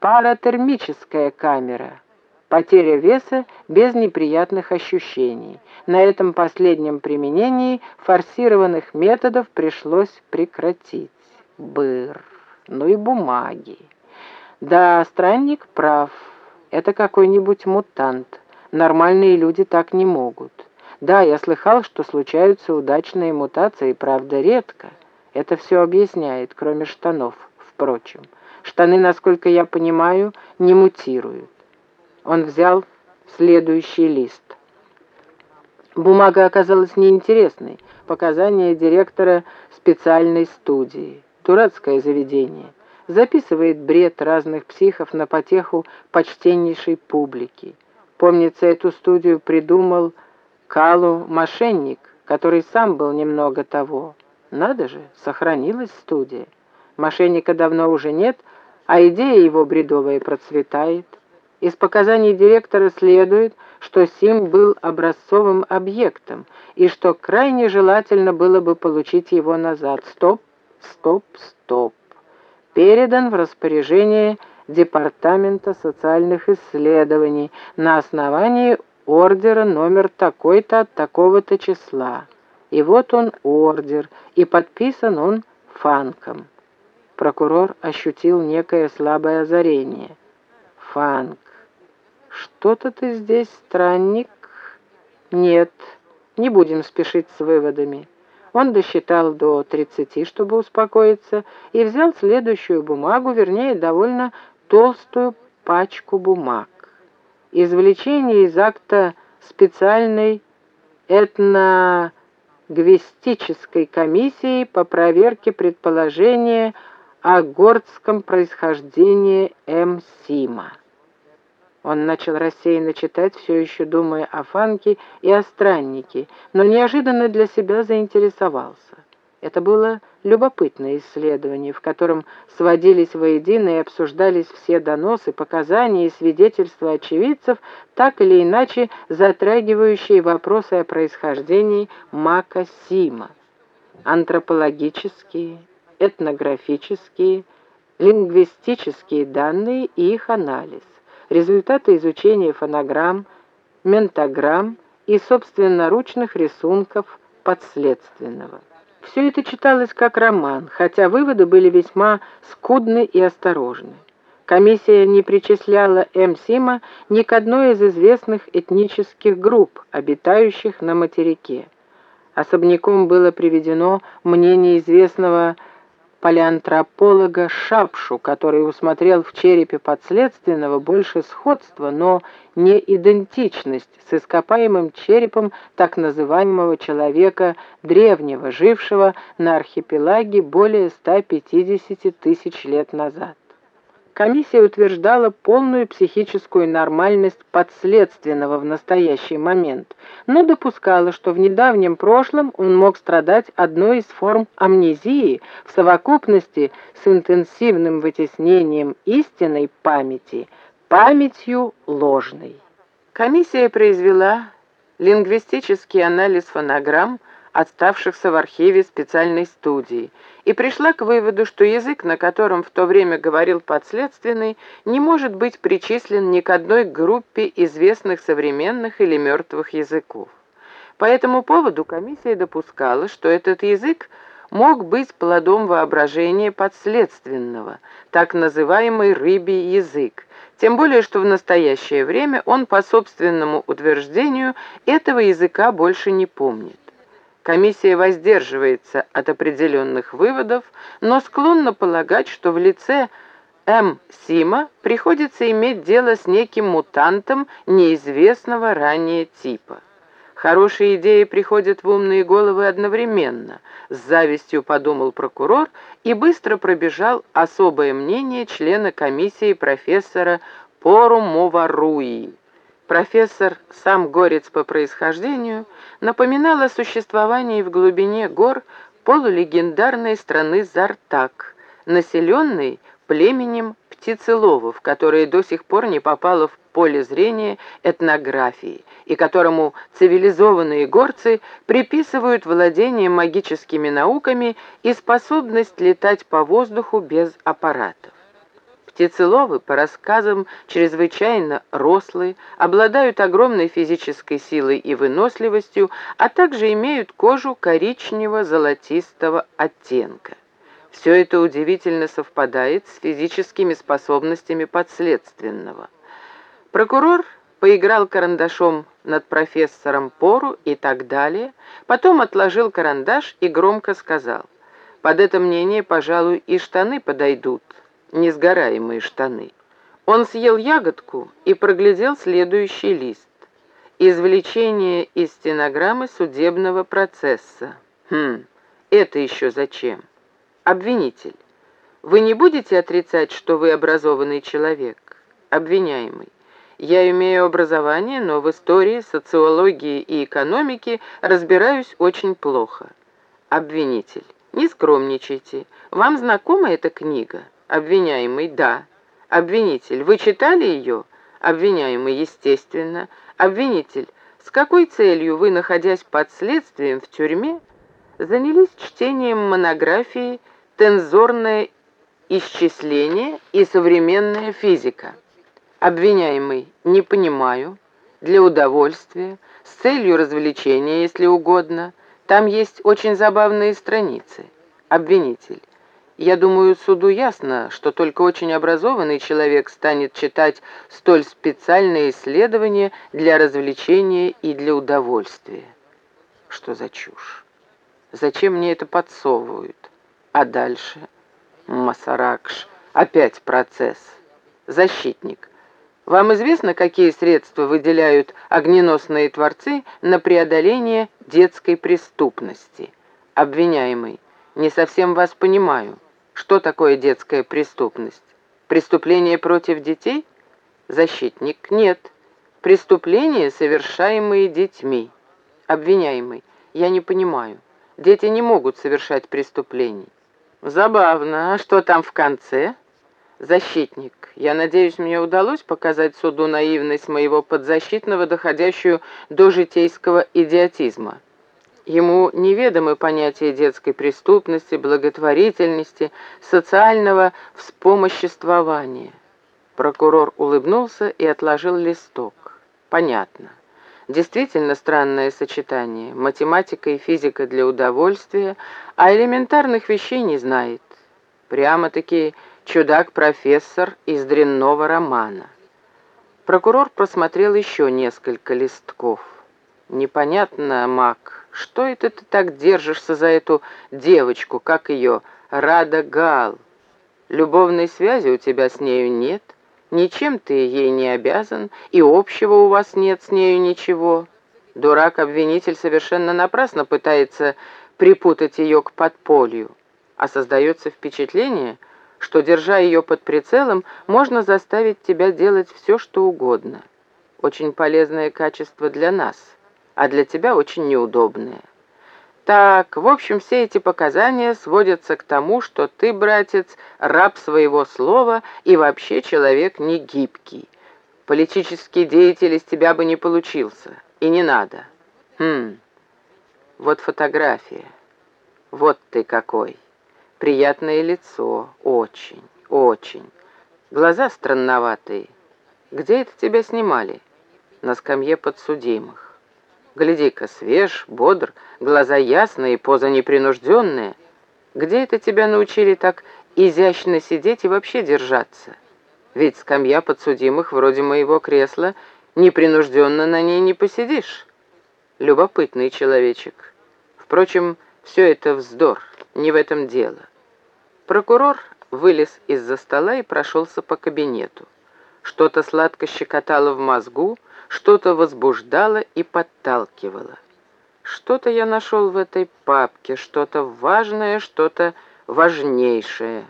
паратермическая камера. Потеря веса без неприятных ощущений. На этом последнем применении форсированных методов пришлось прекратить. Быр. Ну и бумаги. Да, странник прав. Это какой-нибудь мутант. Нормальные люди так не могут. Да, я слыхал, что случаются удачные мутации, правда, редко. Это все объясняет, кроме штанов, впрочем. Штаны, насколько я понимаю, не мутируют. Он взял следующий лист. Бумага оказалась неинтересной. Показания директора специальной студии. Дурацкое заведение. Записывает бред разных психов на потеху почтеннейшей публики. Помнится, эту студию придумал Калу мошенник, который сам был немного того. Надо же, сохранилась студия. Мошенника давно уже нет, а идея его бредовая процветает. Из показаний директора следует, что Сим был образцовым объектом и что крайне желательно было бы получить его назад. Стоп, стоп, стоп. Передан в распоряжение Департамента социальных исследований на основании ордера номер такой-то от такого-то числа. И вот он ордер, и подписан он Фанком. Прокурор ощутил некое слабое озарение. Фанк. «Что-то ты здесь, странник?» «Нет, не будем спешить с выводами». Он досчитал до тридцати, чтобы успокоиться, и взял следующую бумагу, вернее, довольно толстую пачку бумаг. Извлечение из акта специальной этногвестической комиссии по проверке предположения о гордском происхождении М. Сима. Он начал рассеянно читать, все еще думая о Фанке и о страннике, но неожиданно для себя заинтересовался. Это было любопытное исследование, в котором сводились воедино и обсуждались все доносы, показания и свидетельства очевидцев, так или иначе затрагивающие вопросы о происхождении Мака Сима. Антропологические, этнографические, лингвистические данные и их анализ результаты изучения фонограмм, ментограмм и собственноручных рисунков подследственного. Все это читалось как роман, хотя выводы были весьма скудны и осторожны. Комиссия не причисляла М. Сима ни к одной из известных этнических групп, обитающих на материке. Особняком было приведено мнение известного палеантрополога Шапшу, который усмотрел в черепе подследственного больше сходства, но не идентичность с ископаемым черепом так называемого человека древнего, жившего на архипелаге более 150 тысяч лет назад. Комиссия утверждала полную психическую нормальность подследственного в настоящий момент, но допускала, что в недавнем прошлом он мог страдать одной из форм амнезии в совокупности с интенсивным вытеснением истинной памяти, памятью ложной. Комиссия произвела лингвистический анализ фонограмм, оставшихся в архиве специальной студии, и пришла к выводу, что язык, на котором в то время говорил подследственный, не может быть причислен ни к одной группе известных современных или мертвых языков. По этому поводу комиссия допускала, что этот язык мог быть плодом воображения подследственного, так называемый рыбий язык, тем более, что в настоящее время он, по собственному утверждению, этого языка больше не помнит. Комиссия воздерживается от определенных выводов, но склонна полагать, что в лице М. Сима приходится иметь дело с неким мутантом неизвестного ранее типа. Хорошие идеи приходят в умные головы одновременно, с завистью подумал прокурор и быстро пробежал особое мнение члена комиссии профессора Пору Моваруи. Профессор, сам горец по происхождению, напоминал о существовании в глубине гор полулегендарной страны Зартак, населенной племенем птицеловов, которое до сих пор не попало в поле зрения этнографии, и которому цивилизованные горцы приписывают владение магическими науками и способность летать по воздуху без аппаратов. Птицеловы, по рассказам, чрезвычайно рослые, обладают огромной физической силой и выносливостью, а также имеют кожу коричнево-золотистого оттенка. Все это удивительно совпадает с физическими способностями подследственного. Прокурор поиграл карандашом над профессором Пору и так далее, потом отложил карандаш и громко сказал, «Под это мнение, пожалуй, и штаны подойдут, несгораемые штаны». Он съел ягодку и проглядел следующий лист. Извлечение из стенограммы судебного процесса. Хм, это еще зачем? Обвинитель. Вы не будете отрицать, что вы образованный человек? Обвиняемый. Я имею образование, но в истории, социологии и экономике разбираюсь очень плохо. Обвинитель. Не скромничайте. Вам знакома эта книга? Обвиняемый. Да. Обвинитель. Вы читали ее? Обвиняемый. Естественно. Обвинитель. С какой целью вы, находясь под следствием в тюрьме, занялись чтением монографии «Тензорное исчисление и современная физика»? Обвиняемый, не понимаю. Для удовольствия, с целью развлечения, если угодно. Там есть очень забавные страницы. Обвинитель. Я думаю, суду ясно, что только очень образованный человек станет читать столь специальные исследования для развлечения и для удовольствия. Что за чушь? Зачем мне это подсовывают? А дальше? Масаракш. Опять процесс. Защитник. Вам известно, какие средства выделяют огненосные творцы на преодоление детской преступности? Обвиняемый. Не совсем вас понимаю. Что такое детская преступность? Преступление против детей? Защитник. Нет. Преступления, совершаемые детьми. Обвиняемый. Я не понимаю. Дети не могут совершать преступлений. Забавно. А что там в конце? Защитник. Я надеюсь, мне удалось показать суду наивность моего подзащитного, доходящую до житейского идиотизма. Ему неведомы понятия детской преступности, благотворительности, социального вспомоществования. Прокурор улыбнулся и отложил листок. Понятно. Действительно странное сочетание. Математика и физика для удовольствия, а элементарных вещей не знает. Прямо-таки чудак-профессор из дрянного романа. Прокурор просмотрел еще несколько листков. «Непонятно, Мак, что это ты так держишься за эту девочку, как ее, Рада Гал? Любовной связи у тебя с нею нет, ничем ты ей не обязан, и общего у вас нет с нею ничего. Дурак-обвинитель совершенно напрасно пытается припутать ее к подполью, а создается впечатление — что, держа ее под прицелом, можно заставить тебя делать все, что угодно. Очень полезное качество для нас, а для тебя очень неудобное. Так, в общем, все эти показания сводятся к тому, что ты, братец, раб своего слова и вообще человек не гибкий. Политический деятель из тебя бы не получился, и не надо. Хм, вот фотография. Вот ты какой. Приятное лицо, очень, очень. Глаза странноватые. Где это тебя снимали? На скамье подсудимых. Гляди-ка, свеж, бодр, глаза ясные, поза непринужденная. Где это тебя научили так изящно сидеть и вообще держаться? Ведь скамья подсудимых, вроде моего кресла, непринужденно на ней не посидишь. Любопытный человечек. Впрочем, все это вздор, не в этом дело. Прокурор вылез из-за стола и прошелся по кабинету. Что-то сладко щекотало в мозгу, что-то возбуждало и подталкивало. Что-то я нашел в этой папке, что-то важное, что-то важнейшее.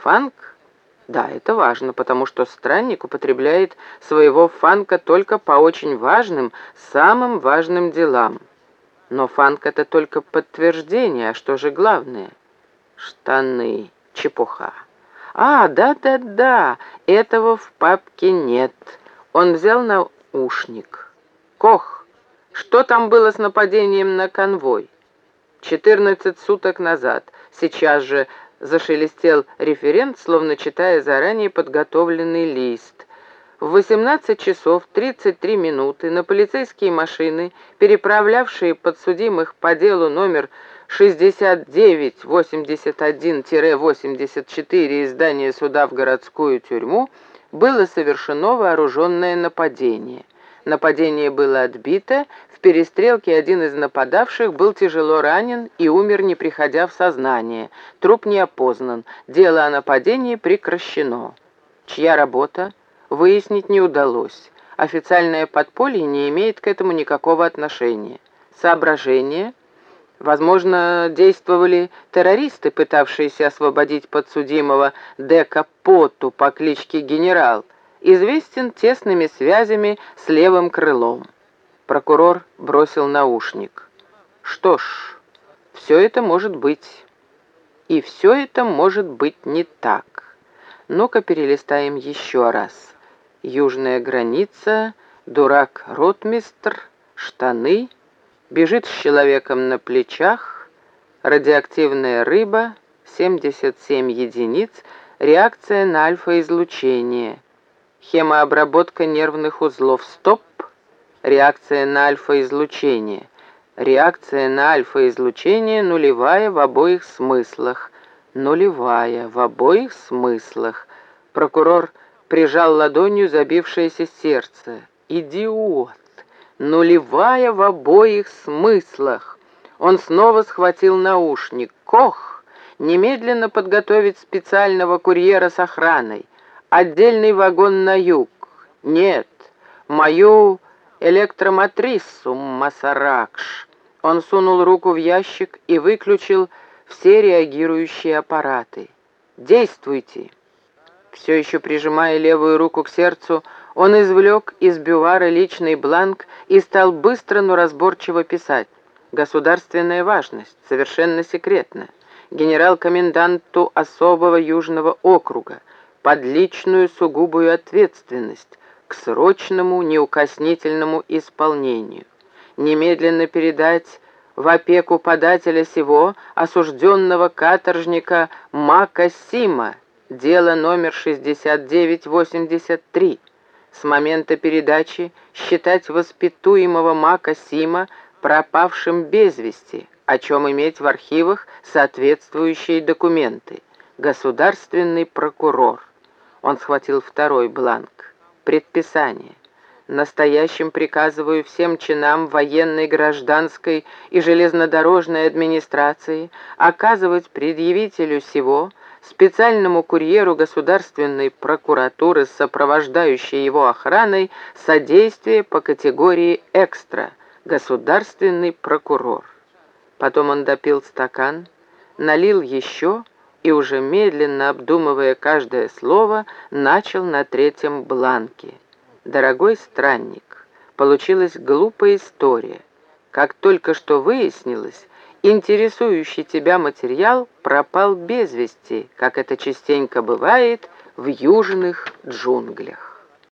Фанк? Да, это важно, потому что странник употребляет своего фанка только по очень важным, самым важным делам. Но фанк — это только подтверждение, а что же главное? Штаны. Чепуха. А, да-да-да, этого в папке нет. Он взял наушник. Кох, что там было с нападением на конвой? 14 суток назад. Сейчас же зашелестел референт, словно читая заранее подготовленный лист. В 18 часов 33 минуты на полицейские машины, переправлявшие подсудимых по делу номер 6981-84 из здания суда в городскую тюрьму, было совершено вооруженное нападение. Нападение было отбито, в перестрелке один из нападавших был тяжело ранен и умер, не приходя в сознание. Труп не опознан, дело о нападении прекращено. Чья работа? Выяснить не удалось. Официальное подполье не имеет к этому никакого отношения. Соображение? Возможно, действовали террористы, пытавшиеся освободить подсудимого Дека Поту по кличке Генерал, известен тесными связями с левым крылом. Прокурор бросил наушник. Что ж, все это может быть. И все это может быть не так. Ну-ка перелистаем еще раз. Южная граница, дурак-ротмистр, штаны, бежит с человеком на плечах, радиоактивная рыба, 77 единиц, реакция на альфа-излучение, Хемообработка нервных узлов. Стоп. Реакция на альфа-излучение. Реакция на альфа-излучение нулевая в обоих смыслах. Нулевая в обоих смыслах. Прокурор прижал ладонью забившееся сердце. Идиот. Нулевая в обоих смыслах. Он снова схватил наушник. Кох! Немедленно подготовить специального курьера с охраной отдельный вагон на юг. Нет, мою электроматрису, Масаракш. Он сунул руку в ящик и выключил все реагирующие аппараты. «Действуйте!» Все еще прижимая левую руку к сердцу, он извлек из бювара личный бланк и стал быстро, но разборчиво писать. «Государственная важность, совершенно секретно. Генерал-коменданту особого южного округа под личную сугубую ответственность к срочному неукоснительному исполнению. Немедленно передать в опеку подателя сего осужденного каторжника Мака Сима, дело номер 6983. С момента передачи считать воспитуемого Мака Сима пропавшим без вести, о чем иметь в архивах соответствующие документы. Государственный прокурор. Он схватил второй бланк. Предписание. Настоящим приказываю всем чинам военной, гражданской и железнодорожной администрации оказывать предъявителю сего, специальному курьеру государственной прокуратуры с сопровождающей его охраной содействие по категории «экстра» — государственный прокурор. Потом он допил стакан, налил еще и уже медленно обдумывая каждое слово, начал на третьем бланке. «Дорогой странник, получилась глупая история. Как только что выяснилось, интересующий тебя материал пропал без вести, как это частенько бывает в южных джунглях».